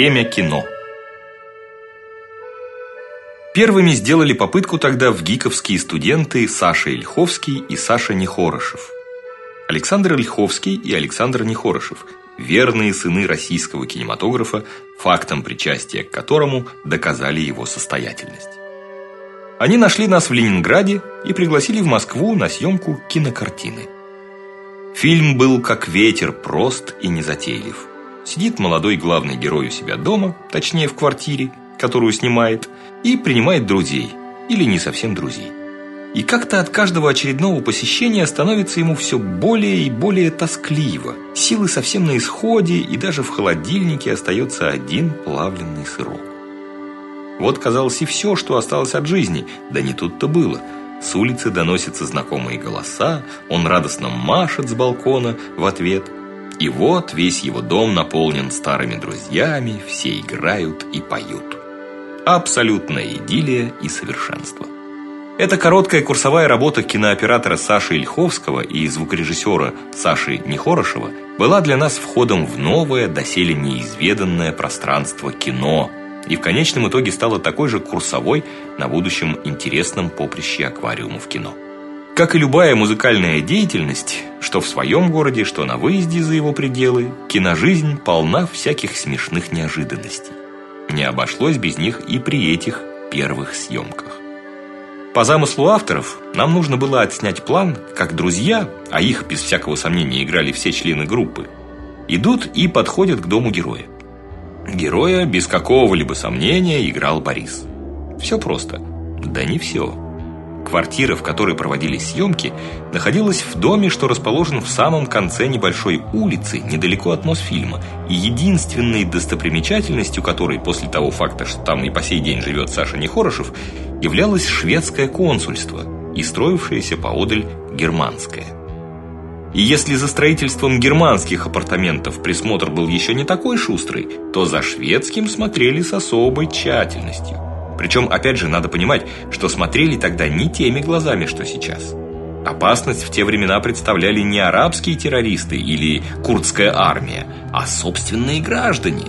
Время кино. Первыми сделали попытку тогда в ГИКовские студенты Саша Ильховский и Саша Нехорошев. Александр Ильховский и Александр Нехорошев верные сыны российского кинематографа, фактом причастия к которому доказали его состоятельность. Они нашли нас в Ленинграде и пригласили в Москву на съемку кинокартины. Фильм был как ветер, прост и незатейлив. Сидит молодой главный герой у себя дома, точнее в квартире, которую снимает, и принимает друзей или не совсем друзей. И как-то от каждого очередного посещения становится ему все более и более тоскливо. Силы совсем на исходе, и даже в холодильнике остается один плавленный сырок. Вот, казалось, и все, что осталось от жизни. Да не тут-то было. С улицы доносятся знакомые голоса, он радостно машет с балкона в ответ. И вот весь его дом наполнен старыми друзьями, все играют и поют. Абсолютная идиллия и совершенство. Эта короткая курсовая работа кинооператора Саши Ильховского и звукорежиссера Саши Нехорошева была для нас входом в новое, доселе неизведанное пространство кино – и в конечном итоге стала такой же курсовой на будущем интересном поприще аквариумов кино. Как и любая музыкальная деятельность, что в своем городе, что на выезде за его пределы, киножизнь полна всяких смешных неожиданностей. Не обошлось без них и при этих первых съемках. По замыслу авторов, нам нужно было отснять план, как друзья, а их без всякого сомнения играли все члены группы, идут и подходят к дому героя. Героя без какого-либо сомнения играл Борис. Все просто. Да не все. Квартира, в которой проводились съемки, находилась в доме, что расположен в самом конце небольшой улицы, недалеко от Мосфильма, и единственной достопримечательностью которой после того факта, что там и по сей день живет Саша Нехорошев, являлось шведское консульство и строившееся поодаль германское. И если за строительством германских апартаментов присмотр был еще не такой шустрый, то за шведским смотрели с особой тщательностью. Причем, опять же, надо понимать, что смотрели тогда не теми глазами, что сейчас. Опасность в те времена представляли не арабские террористы или курдская армия, а собственные граждане,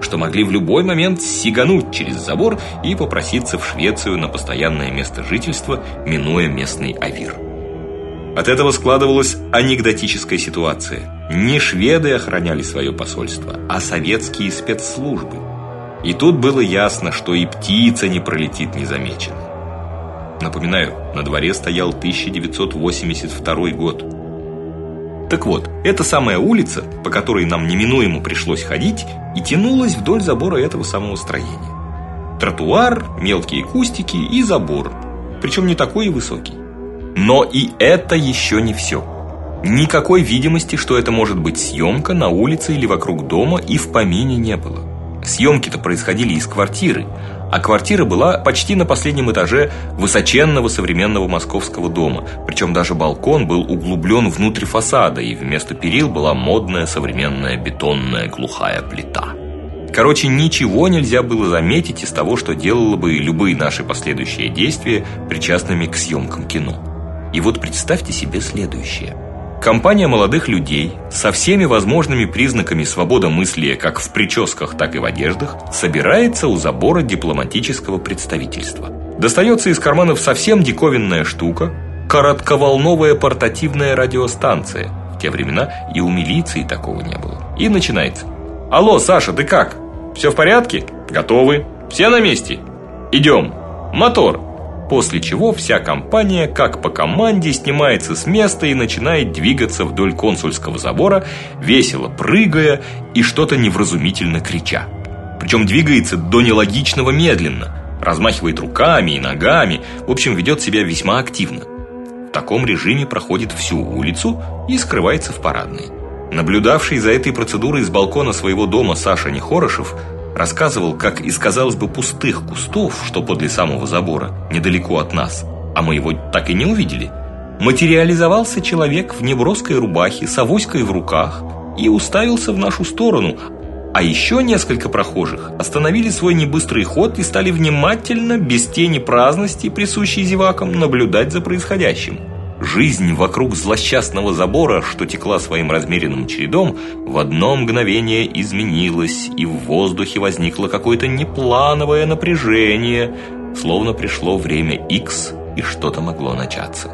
что могли в любой момент сигануть через забор и попроситься в Швецию на постоянное место жительства, минуя местный авир. От этого складывалась анекдотическая ситуация. Не шведы охраняли свое посольство, а советские спецслужбы. И тут было ясно, что и птица не пролетит незамеченной. Напоминаю, на дворе стоял 1982 год. Так вот, эта самая улица, по которой нам неминуемо пришлось ходить, и тянулась вдоль забора этого самого строения. Тротуар, мелкие кустики и забор, причем не такой и высокий. Но и это еще не все. Никакой видимости, что это может быть съемка на улице или вокруг дома, и в помине не было. Съемки-то происходили из квартиры, а квартира была почти на последнем этаже высоченного современного московского дома. Причем даже балкон был углублен внутрь фасада, и вместо перил была модная современная бетонная глухая плита. Короче, ничего нельзя было заметить из того, что делало бы любые наши последующие действия причастными к съемкам кино. И вот представьте себе следующее. Компания молодых людей со всеми возможными признаками свободомыслия как в прическах, так и в одеждах собирается у забора дипломатического представительства. Достается из карманов совсем диковинная штука коротковолновая портативная радиостанция. В те времена и у милиции такого не было. И начинается. Алло, Саша, ты как? Все в порядке? Готовы? Все на месте? Идем. Мотор. После чего вся компания, как по команде, снимается с места и начинает двигаться вдоль консульского забора, весело прыгая и что-то невразумительно крича. Причем двигается до нелогичного медленно, размахивает руками и ногами, в общем, ведет себя весьма активно. В таком режиме проходит всю улицу и скрывается в парадной. Наблюдавший за этой процедурой с балкона своего дома Саша Нехорошев рассказывал, как из, казалось бы, пустых кустов, что подле самого забора, недалеко от нас, а мы его так и не увидели, материализовался человек в неброской рубахе с авоськой в руках и уставился в нашу сторону, а еще несколько прохожих остановили свой небыстрый ход и стали внимательно, без тени праздности, присущей зевакам, наблюдать за происходящим. Жизнь вокруг злосчастного забора, что текла своим размеренным чередом, в одно мгновение изменилась, и в воздухе возникло какое-то неплановое напряжение, словно пришло время X, и что-то могло начаться.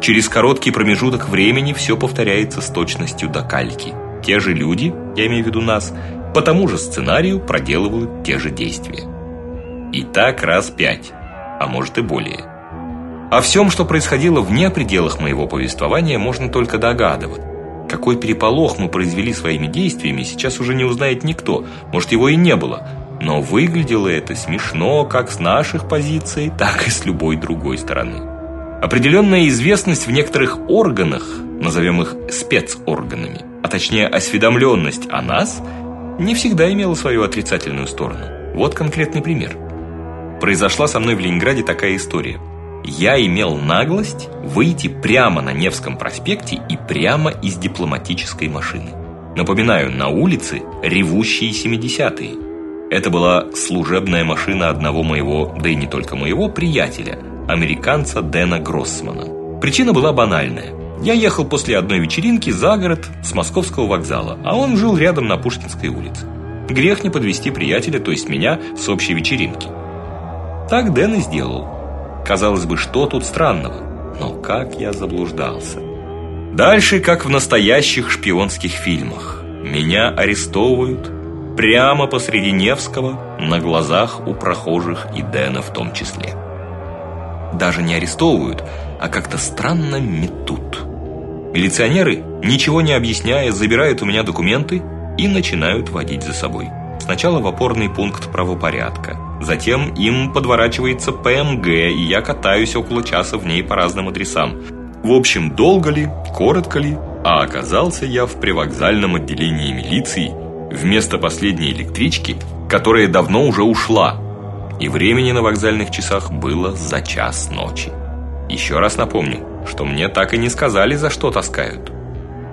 Через короткий промежуток времени все повторяется с точностью до кальки. Те же люди, я имею в виду нас, по тому же сценарию проделывают те же действия. И так раз пять, а может и более. О всем, что происходило вне пределах моего повествования, можно только догадываться. Какой переполох мы произвели своими действиями, сейчас уже не узнает никто. Может, его и не было. Но выглядело это смешно как с наших позиций, так и с любой другой стороны. Определенная известность в некоторых органах, назовем их спецорганами, а точнее осведомленность о нас, не всегда имела свою отрицательную сторону. Вот конкретный пример. Произошла со мной в Ленинграде такая история – я имел наглость выйти прямо на Невском проспекте и прямо из дипломатической машины. Напоминаю, на улице ревущие 70-е. Это была служебная машина одного моего, да и не только моего, приятеля, американца Дэна Гроссмана. Причина была банальная. Я ехал после одной вечеринки за город с московского вокзала, а он жил рядом на Пушкинской улице. Грех не подвести приятеля, то есть меня, с общей вечеринки. Так Дэн и сделал. Казалось бы, что тут странного? Но как я заблуждался. Дальше, как в настоящих шпионских фильмах. Меня арестовывают прямо посреди Невского, на глазах у прохожих и Дэна в том числе. Даже не арестовывают, а как-то странно метут. Милиционеры, ничего не объясняя, забирают у меня документы и начинают водить за собой. Сначала в опорный пункт правопорядка. Затем им подворачивается ПМГ, и я катаюсь около часа в ней по разным адресам. В общем, долго ли, коротко ли, а оказался я в привокзальном отделении милиции вместо последней электрички, которая давно уже ушла. И времени на вокзальных часах было за час ночи. Еще раз напомню, что мне так и не сказали, за что таскают.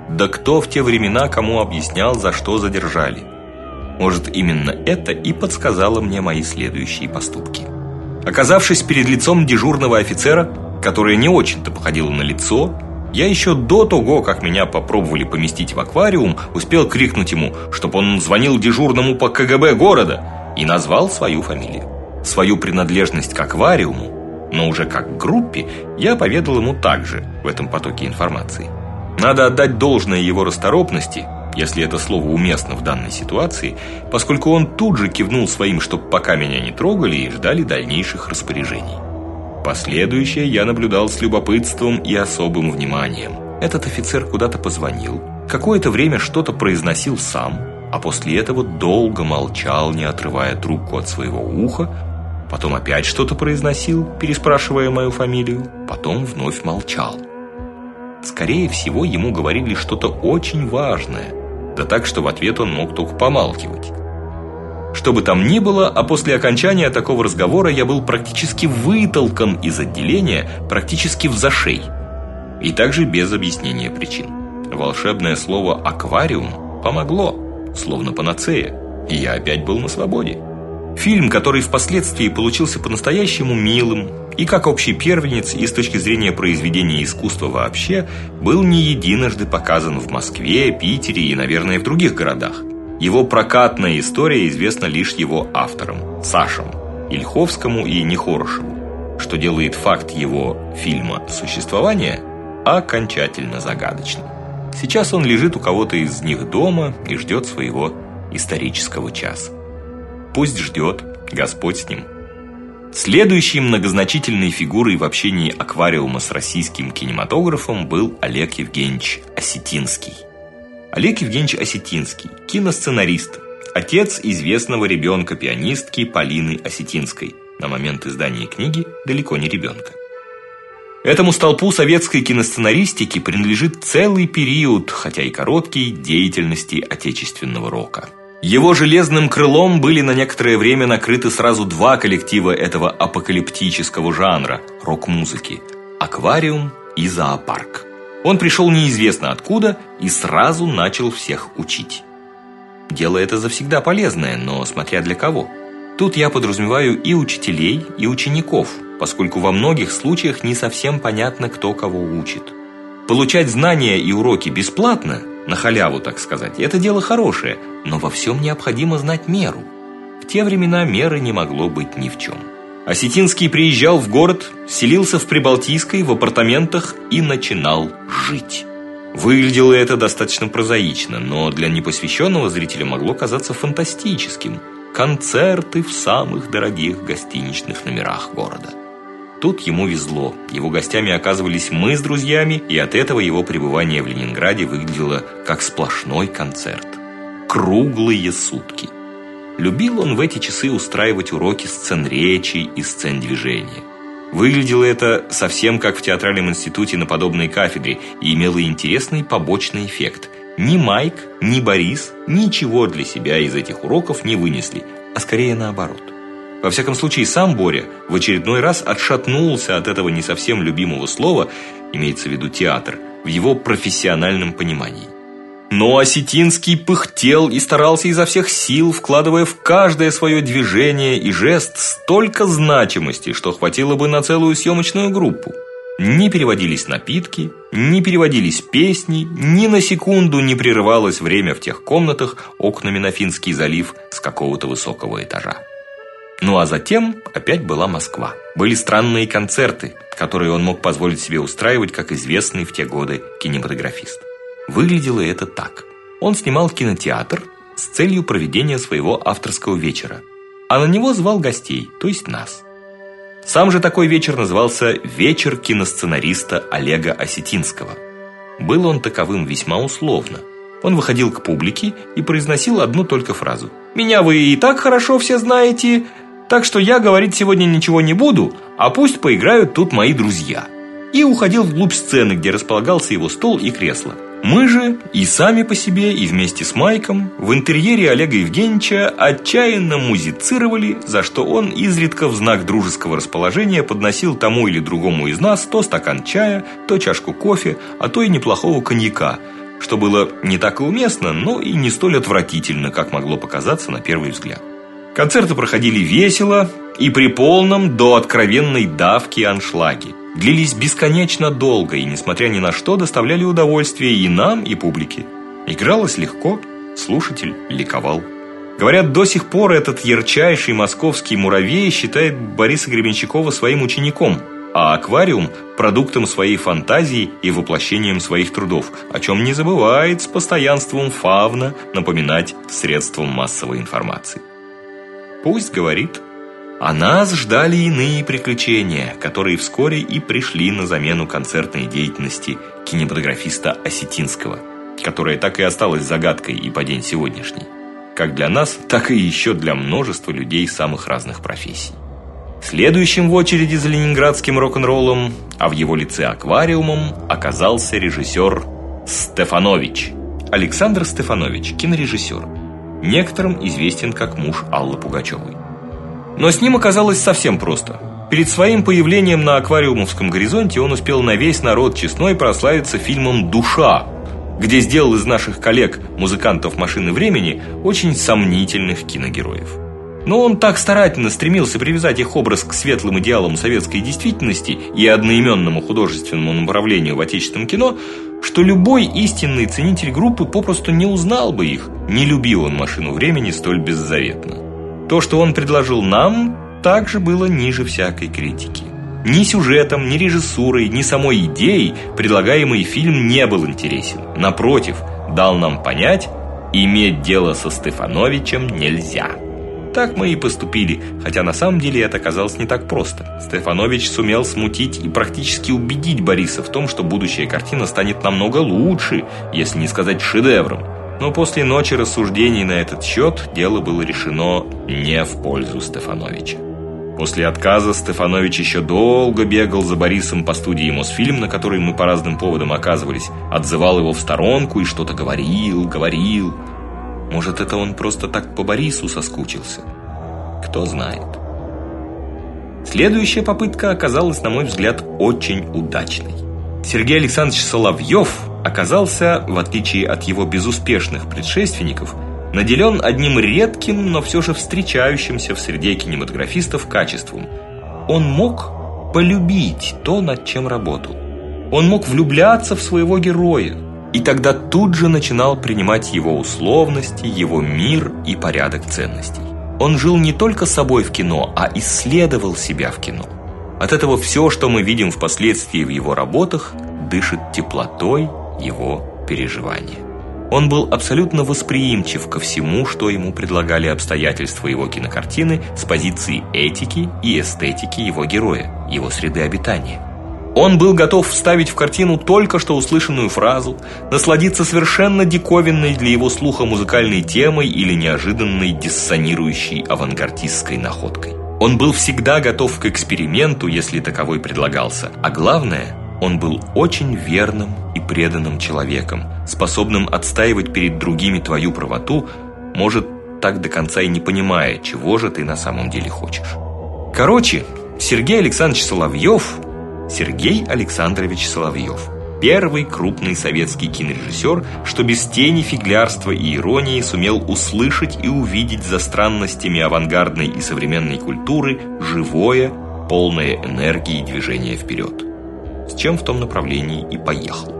Да кто в те времена кому объяснял, за что задержали? Может, именно это и подсказало мне мои следующие поступки. Оказавшись перед лицом дежурного офицера, которое не очень-то походило на лицо, я еще до того, как меня попробовали поместить в аквариум, успел крикнуть ему, чтобы он звонил дежурному по КГБ города и назвал свою фамилию. Свою принадлежность к аквариуму, но уже как к группе, я поведал ему также в этом потоке информации. Надо отдать должное его расторопности – если это слово уместно в данной ситуации, поскольку он тут же кивнул своим, чтобы пока меня не трогали и ждали дальнейших распоряжений. Последующее я наблюдал с любопытством и особым вниманием. Этот офицер куда-то позвонил, какое-то время что-то произносил сам, а после этого долго молчал, не отрывая трубку от своего уха, потом опять что-то произносил, переспрашивая мою фамилию, потом вновь молчал. Скорее всего, ему говорили что-то очень важное, да так, что в ответ он мог только помалкивать. Что бы там ни было, а после окончания такого разговора я был практически вытолкан из отделения, практически в зашей. И также без объяснения причин. Волшебное слово «аквариум» помогло, словно панацея, и я опять был на свободе. Фильм, который впоследствии получился по-настоящему милым, и как общий первенец, и с точки зрения произведения искусства вообще, был не единожды показан в Москве, Питере и, наверное, в других городах. Его прокатная история известна лишь его авторам, Сашам, Ильховскому и Нехорошеву, что делает факт его фильма существования окончательно загадочным. Сейчас он лежит у кого-то из них дома и ждет своего исторического часа. Пусть ждет, Господь с ним. Следующей многозначительной фигурой в общении аквариума с российским кинематографом был Олег Евгеньевич Осетинский. Олег Евгеньевич Осетинский – киносценарист, отец известного ребенка-пианистки Полины Осетинской, на момент издания книги далеко не ребенка. Этому столпу советской киносценаристики принадлежит целый период, хотя и короткий, деятельности отечественного рока – его железным крылом были на некоторое время накрыты сразу два коллектива этого апокалиптического жанра рок-музыки: Аквариум и Зоопарк. Он пришел неизвестно откуда и сразу начал всех учить. Дело это завсегда полезное, но смотря для кого. Тут я подразумеваю и учителей, и учеников, поскольку во многих случаях не совсем понятно, кто кого учит. Получать знания и уроки бесплатно, на халяву, так сказать, это дело хорошее, но во всем необходимо знать меру. В те времена меры не могло быть ни в чем. Осетинский приезжал в город, селился в Прибалтийской в апартаментах и начинал жить. Выглядело это достаточно прозаично, но для непосвященного зрителя могло казаться фантастическим. Концерты в самых дорогих гостиничных номерах города. Тут ему везло. Его гостями оказывались мы с друзьями, и от этого его пребывание в Ленинграде выглядело как сплошной концерт. Круглые сутки. Любил он в эти часы устраивать уроки сцен речи и сцен движения. Выглядело это совсем как в театральном институте на подобной кафедре и имело интересный побочный эффект. Ни Майк, ни Борис ничего для себя из этих уроков не вынесли, а скорее наоборот. Во всяком случае, сам Боря в очередной раз отшатнулся от этого не совсем любимого слова, имеется в виду театр, в его профессиональном понимании. Но Осетинский пыхтел и старался изо всех сил, вкладывая в каждое свое движение и жест столько значимости, что хватило бы на целую съемочную группу. Не переводились напитки, не переводились песни, ни на секунду не прерывалось время в тех комнатах окнами на Финский залив с какого-то высокого этажа. Ну а затем опять была Москва. Были странные концерты, которые он мог позволить себе устраивать как известный в те годы кинематографист. Выглядело это так. Он снимал кинотеатр с целью проведения своего авторского вечера, а на него звал гостей, то есть нас. Сам же такой вечер назывался «Вечер киносценариста Олега Осетинского». Был он таковым весьма условно. Он выходил к публике и произносил одну только фразу. «Меня вы и так хорошо все знаете, так что я говорить сегодня ничего не буду, а пусть поиграют тут мои друзья». И уходил вглубь сцены, где располагался его стол и кресло. Мы же и сами по себе, и вместе с Майком в интерьере Олега Евгеньевича отчаянно музицировали, за что он изредка в знак дружеского расположения подносил тому или другому из нас то стакан чая, то чашку кофе, а то и неплохого коньяка, что было не так и уместно, но и не столь отвратительно, как могло показаться на первый взгляд. Концерты проходили весело и при полном до откровенной давки аншлаге длились бесконечно долго и, несмотря ни на что, доставляли удовольствие и нам, и публике. Игралось легко, слушатель ликовал. Говорят, до сих пор этот ярчайший московский муравей считает Бориса Гребенщикова своим учеником, а аквариум – продуктом своей фантазии и воплощением своих трудов, о чем не забывает с постоянством фавна напоминать средством массовой информации. Пусть говорит – а нас ждали иные приключения, которые вскоре и пришли на замену концертной деятельности кинематографиста Осетинского, которая так и осталась загадкой и по день сегодняшний. Как для нас, так и еще для множества людей самых разных профессий. Следующим в очереди за ленинградским рок-н-роллом, а в его лице аквариумом, оказался режиссер Стефанович. Александр Стефанович, кинорежиссер. Некоторым известен как муж Аллы Пугачевой. Но с ним оказалось совсем просто. Перед своим появлением на аквариумовском горизонте он успел на весь народ честной прославиться фильмом «Душа», где сделал из наших коллег, музыкантов машины времени, очень сомнительных киногероев. Но он так старательно стремился привязать их образ к светлым идеалам советской действительности и одноименному художественному направлению в отечественном кино, что любой истинный ценитель группы попросту не узнал бы их, не любил он машину времени столь беззаветно. То, что он предложил нам, также было ниже всякой критики. Ни сюжетом, ни режиссурой, ни самой идеей предлагаемый фильм не был интересен. Напротив, дал нам понять, иметь дело со Стефановичем нельзя. Так мы и поступили, хотя на самом деле это оказалось не так просто. Стефанович сумел смутить и практически убедить Бориса в том, что будущая картина станет намного лучше, если не сказать шедевром. Но после ночи рассуждений на этот счет дело было решено не в пользу Стефановича. После отказа Стефанович еще долго бегал за Борисом по студии Мосфильм, на которой мы по разным поводам оказывались, отзывал его в сторонку и что-то говорил, говорил. Может, это он просто так по Борису соскучился? Кто знает. Следующая попытка оказалась, на мой взгляд, очень удачной. Сергей Александрович Соловьев оказался, в отличие от его безуспешных предшественников, наделен одним редким, но все же встречающимся в среде кинематографистов качеством. Он мог полюбить то, над чем работал. Он мог влюбляться в своего героя, и тогда тут же начинал принимать его условности, его мир и порядок ценностей. Он жил не только собой в кино, а исследовал себя в кино. От этого все, что мы видим впоследствии в его работах, дышит теплотой его переживания. Он был абсолютно восприимчив ко всему, что ему предлагали обстоятельства его кинокартины с позиции этики и эстетики его героя, его среды обитания. Он был готов вставить в картину только что услышанную фразу, насладиться совершенно диковинной для его слуха музыкальной темой или неожиданной диссонирующей авангардистской находкой. Он был всегда готов к эксперименту, если таковой предлагался, а главное, он был очень верным и преданным человеком, способным отстаивать перед другими твою правоту, может, так до конца и не понимая, чего же ты на самом деле хочешь. Короче, Сергей Александрович Соловьев Сергей Александрович Соловьев. Первый крупный советский кинорежиссер, что без тени фиглярства и иронии сумел услышать и увидеть за странностями авангардной и современной культуры живое, полное энергии движение вперед. С чем в том направлении и поехал.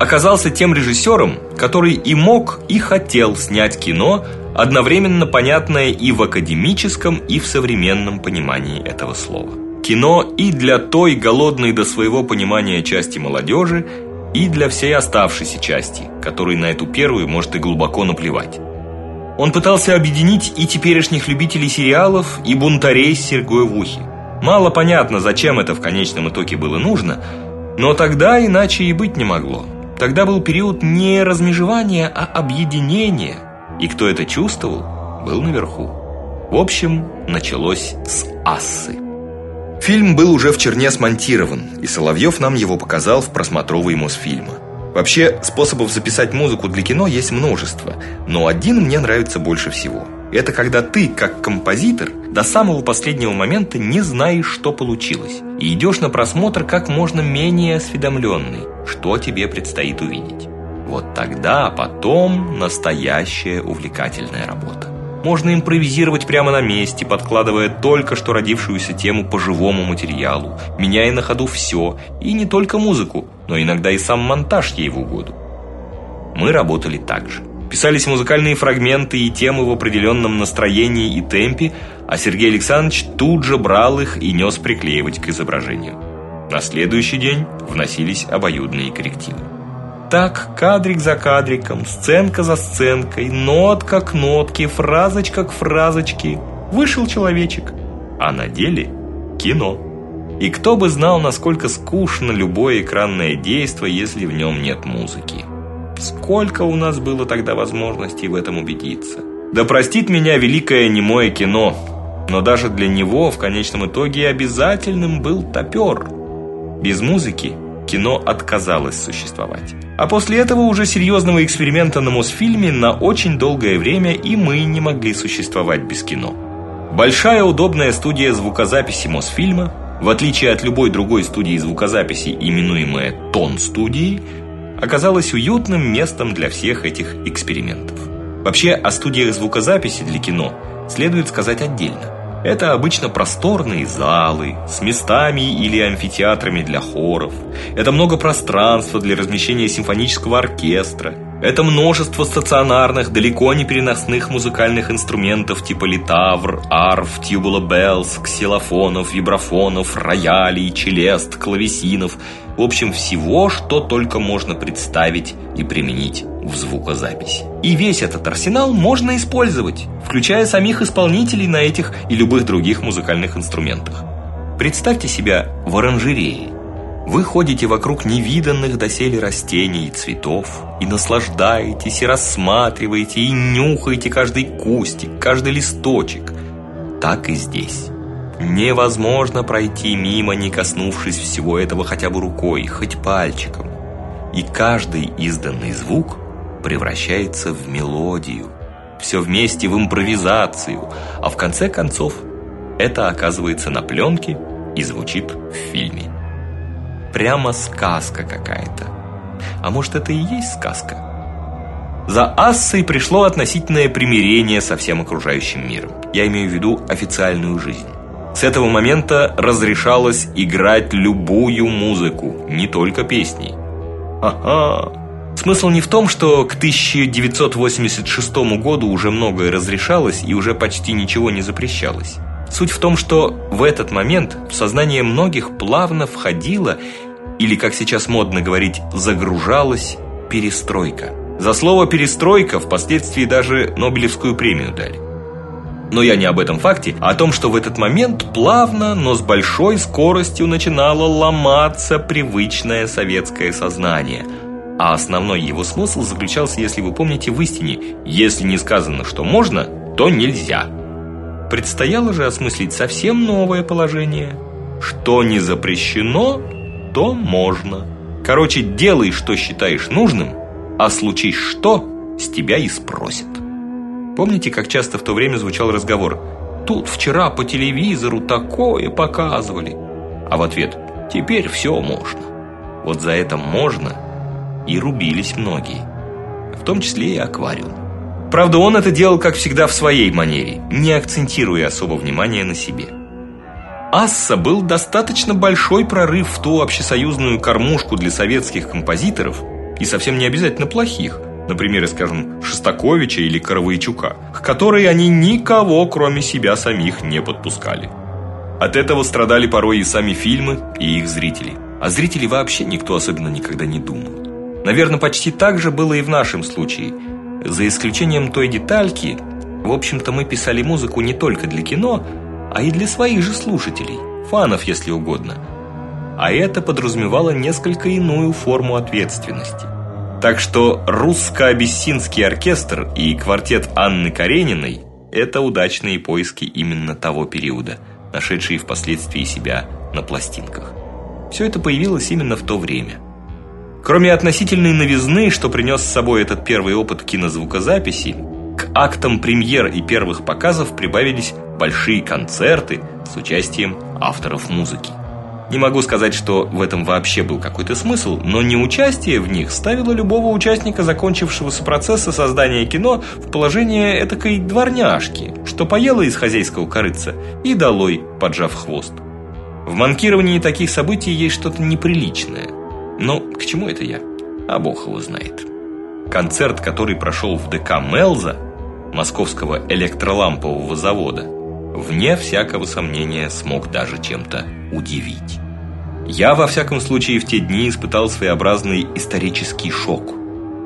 Оказался тем режиссером, который и мог, и хотел снять кино, одновременно понятное и в академическом, и в современном понимании этого слова. Кино и для той голодной до своего понимания части молодежи, и для всей оставшейся части, которой на эту первую может и глубоко наплевать. Он пытался объединить и теперешних любителей сериалов, и бунтарей с серьгой в ухе. Мало понятно, зачем это в конечном итоге было нужно, но тогда иначе и быть не могло. Тогда был период не размежевания, а объединения, и кто это чувствовал, был наверху. В общем, началось с ассы. Фильм был уже в черне смонтирован, и Соловьев нам его показал в просмотровой Мосфильма. Вообще, способов записать музыку для кино есть множество, но один мне нравится больше всего. Это когда ты, как композитор, до самого последнего момента не знаешь, что получилось, и идешь на просмотр как можно менее осведомленный, что тебе предстоит увидеть. Вот тогда потом настоящая увлекательная работа. Можно импровизировать прямо на месте, подкладывая только что родившуюся тему по живому материалу, меняя на ходу все, и не только музыку, но иногда и сам монтаж ей в угоду. Мы работали так же. Писались музыкальные фрагменты и темы в определенном настроении и темпе, а Сергей Александрович тут же брал их и нес приклеивать к изображению. На следующий день вносились обоюдные коррективы. Так, кадрик за кадриком, сценка за сценкой, нотка к нотке, фразочка к фразочке вышел человечек. А на деле кино. И кто бы знал, насколько скучно любое экранное действо, если в нем нет музыки. Сколько у нас было тогда возможностей в этом убедиться. Да простит меня великое немое кино, но даже для него в конечном итоге обязательным был топер. Без музыки кино отказалось существовать. А после этого уже серьезного эксперимента на Мосфильме на очень долгое время и мы не могли существовать без кино. Большая удобная студия звукозаписи Мосфильма, в отличие от любой другой студии звукозаписи, именуемая Тон студией, оказалась уютным местом для всех этих экспериментов. Вообще о студиях звукозаписи для кино следует сказать отдельно. Это обычно просторные залы с местами или амфитеатрами для хоров. Это много пространства для размещения симфонического оркестра. Это множество стационарных, далеко не переносных музыкальных инструментов типа литавр, арф, тюбула беллс, ксилофонов, вибрафонов, роялей, челест, клавесинов. В общем, всего, что только можно представить и применить в звукозаписи. И весь этот арсенал можно использовать, включая самих исполнителей на этих и любых других музыкальных инструментах. Представьте себя в оранжерее. Вы ходите вокруг невиданных доселе растений и цветов и наслаждаетесь, и рассматриваете, и нюхаете каждый кустик, каждый листочек. Так и здесь. Невозможно пройти мимо, не коснувшись всего этого хотя бы рукой, хоть пальчиком. И каждый изданный звук превращается в мелодию, все вместе в импровизацию, а в конце концов это оказывается на пленке и звучит в фильме. Прямо сказка какая-то. А может, это и есть сказка? За Ассой пришло относительное примирение со всем окружающим миром. Я имею в виду официальную жизнь. С этого момента разрешалось играть любую музыку, не только песни. Ага. Смысл не в том, что к 1986 году уже многое разрешалось и уже почти ничего не запрещалось. Суть в том, что в этот момент в сознание многих плавно входила или, как сейчас модно говорить, загружалась перестройка. За слово перестройка впоследствии даже Нобелевскую премию дали. Но я не об этом факте, а о том, что в этот момент плавно, но с большой скоростью начинало ломаться привычное советское сознание. А основной его смысл заключался, если вы помните, в истине: если не сказано, что можно, то нельзя. Предстояло же осмыслить совсем новое положение. Что не запрещено, то можно. Короче, делай, что считаешь нужным, а случись что, с тебя и спросят. Помните, как часто в то время звучал разговор: "Тут вчера по телевизору такое показывали". А в ответ: "Теперь все можно". Вот за это можно и рубились многие, в том числе и аквариум. Правда, он это делал, как всегда, в своей манере, не акцентируя особо внимания на себе. Асса был достаточно большой прорыв в ту общесоюзную кормушку для советских композиторов, и совсем не обязательно плохих, например, скажем, Шостаковича или Каравайчука, к которой они никого, кроме себя самих, не подпускали. От этого страдали порой и сами фильмы, и их зрители. А зрители вообще никто особенно никогда не думал. Наверное, почти так же было и в нашем случае – за исключением той детальки, в общем-то мы писали музыку не только для кино, а и для своих же слушателей, фанов, если угодно. А это подразумевало несколько иную форму ответственности. Так что русско-абиссинский оркестр и квартет Анны Карениной это удачные поиски именно того периода, нашедшие впоследствии себя на пластинках. Все это появилось именно в то время. Кроме относительной новизны, что принес с собой этот первый опыт кинозвукозаписи, к актам премьер и первых показов прибавились большие концерты с участием авторов музыки. Не могу сказать, что в этом вообще был какой-то смысл, но неучастие в них ставило любого участника закончившегося процесса создания кино в положение этакой дворняжки, что поела из хозяйского корыца и долой, поджав хвост. В манкировании таких событий есть что-то неприличное. Но к чему это я? А бог его знает. Концерт, который прошел в ДК Мелза, московского электролампового завода, вне всякого сомнения смог даже чем-то удивить. Я, во всяком случае, в те дни испытал своеобразный исторический шок.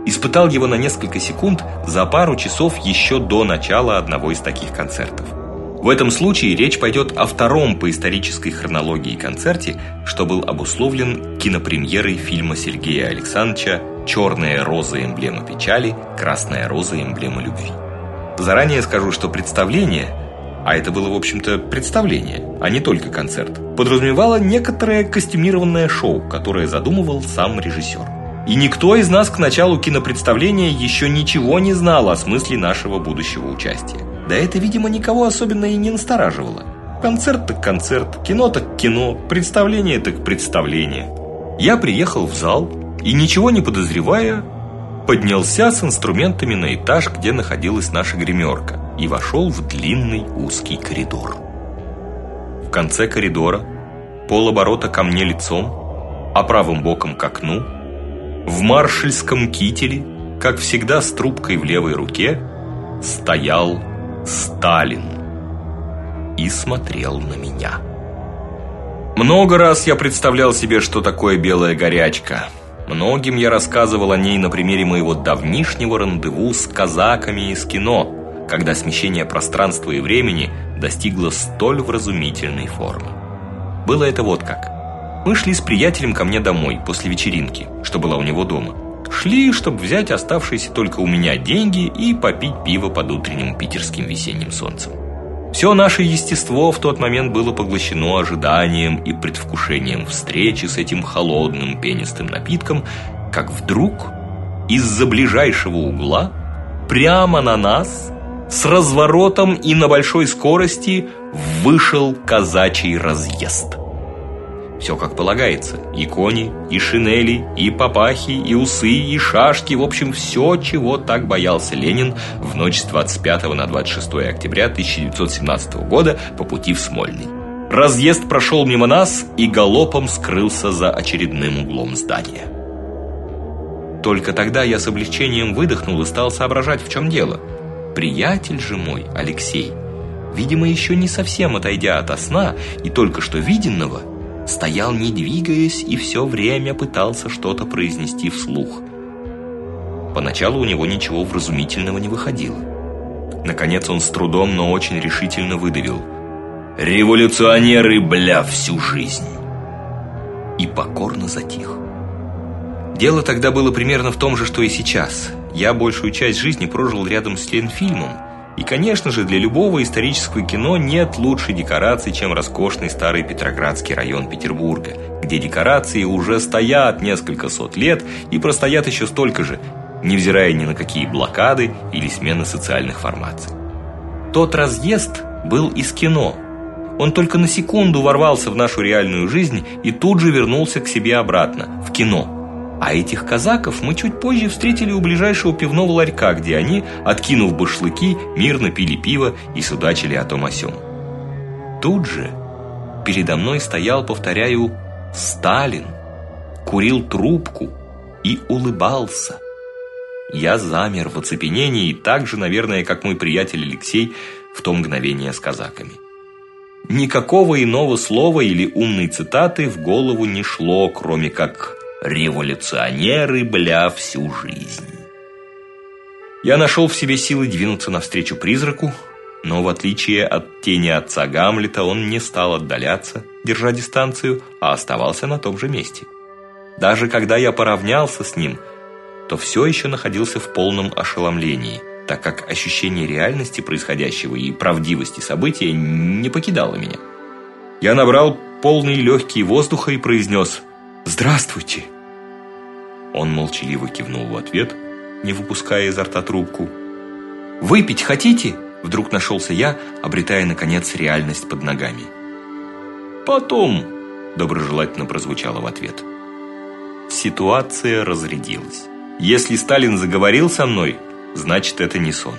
Испытал его на несколько секунд за пару часов еще до начала одного из таких концертов. В этом случае речь пойдет о втором по исторической хронологии концерте, что был обусловлен кинопремьерой фильма Сергея Александровича «Черная роза – эмблема печали, красная роза – эмблема любви». Заранее скажу, что представление, а это было, в общем-то, представление, а не только концерт, подразумевало некоторое костюмированное шоу, которое задумывал сам режиссер. И никто из нас к началу кинопредставления еще ничего не знал о смысле нашего будущего участия. Да это, видимо, никого особенно и не настораживало. Концерт так концерт, кино так кино, представление так представление. Я приехал в зал и, ничего не подозревая, поднялся с инструментами на этаж, где находилась наша гримерка, и вошел в длинный узкий коридор. В конце коридора, полоборота ко мне лицом, а правым боком к окну, в маршальском кителе, как всегда с трубкой в левой руке, стоял Сталин и смотрел на меня. Много раз я представлял себе, что такое белая горячка. Многим я рассказывал о ней на примере моего давнишнего рандеву с казаками из кино, когда смещение пространства и времени достигло столь вразумительной формы. Было это вот как. Мы шли с приятелем ко мне домой после вечеринки, что была у него дома. Шли, чтобы взять оставшиеся только у меня деньги и попить пиво под утренним питерским весенним солнцем. Все наше естество в тот момент было поглощено ожиданием и предвкушением встречи с этим холодным пенистым напитком, как вдруг из-за ближайшего угла прямо на нас с разворотом и на большой скорости вышел казачий разъезд. Все как полагается. И кони, и шинели, и папахи, и усы, и шашки. В общем, все, чего так боялся Ленин в ночь с 25 на 26 октября 1917 года по пути в Смольный. Разъезд прошел мимо нас и галопом скрылся за очередным углом здания. Только тогда я с облегчением выдохнул и стал соображать, в чем дело. Приятель же мой, Алексей, видимо, еще не совсем отойдя от сна и только что виденного, стоял не двигаясь и все время пытался что-то произнести вслух. Поначалу у него ничего вразумительного не выходило. Наконец он с трудом, но очень решительно выдавил: "Революционеры, бля, всю жизнь". И покорно затих. Дело тогда было примерно в том же, что и сейчас. Я большую часть жизни прожил рядом с Ленфильмом, и, конечно же, для любого исторического кино нет лучшей декорации, чем роскошный старый Петроградский район Петербурга, где декорации уже стоят несколько сот лет и простоят еще столько же, невзирая ни на какие блокады или смены социальных формаций. Тот разъезд был из кино. Он только на секунду ворвался в нашу реальную жизнь и тут же вернулся к себе обратно, в кино. А этих казаков мы чуть позже встретили у ближайшего пивного ларька, где они, откинув башлыки, мирно пили пиво и судачили о том о сём. Тут же передо мной стоял, повторяю, Сталин, курил трубку и улыбался. Я замер в оцепенении, так же, наверное, как мой приятель Алексей в то мгновение с казаками. Никакого иного слова или умной цитаты в голову не шло, кроме как революционеры, бля, всю жизнь. Я нашел в себе силы двинуться навстречу призраку, но в отличие от тени отца Гамлета, он не стал отдаляться, держа дистанцию, а оставался на том же месте. Даже когда я поравнялся с ним, то все еще находился в полном ошеломлении, так как ощущение реальности происходящего и правдивости события не покидало меня. Я набрал полные легкие воздуха и произнес «Здравствуйте!» Он молчаливо кивнул в ответ, не выпуская изо рта трубку. «Выпить хотите?» Вдруг нашелся я, обретая, наконец, реальность под ногами. «Потом!» – доброжелательно прозвучало в ответ. Ситуация разрядилась. Если Сталин заговорил со мной, значит, это не сон.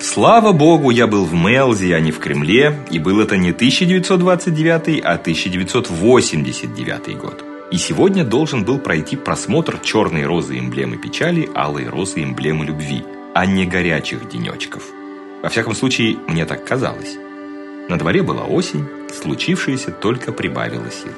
Слава богу, я был в Мелзе, а не в Кремле, и был это не 1929, а 1989 год. И сегодня должен был пройти просмотр черной розы эмблемы печали, алой розы эмблемы любви, а не горячих денечков. Во всяком случае, мне так казалось. На дворе была осень, случившееся только прибавило сил.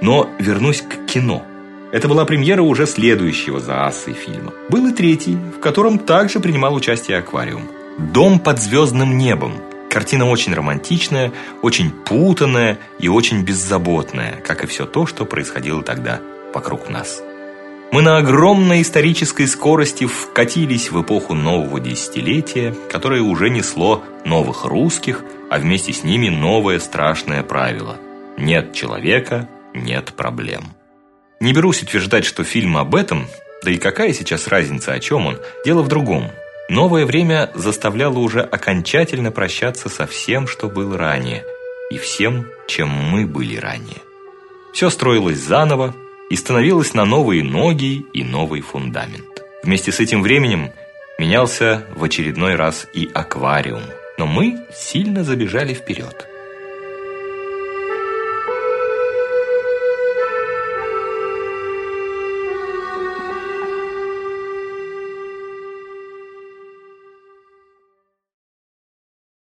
Но вернусь к кино. Это была премьера уже следующего за Ассой фильма. Был и третий, в котором также принимал участие аквариум. Дом под звездным небом. Картина очень романтичная, очень путанная и очень беззаботная, как и все то, что происходило тогда вокруг нас. Мы на огромной исторической скорости вкатились в эпоху нового десятилетия, которое уже несло новых русских, а вместе с ними новое страшное правило: нет человека нет проблем. Не берусь утверждать, что фильм об этом, да и какая сейчас разница, о чем он? Дело в другом. Новое время заставляло уже окончательно прощаться со всем, что было ранее, и всем, чем мы были ранее. Все строилось заново и становилось на новые ноги и новый фундамент. Вместе с этим временем менялся в очередной раз и аквариум, но мы сильно забежали вперед.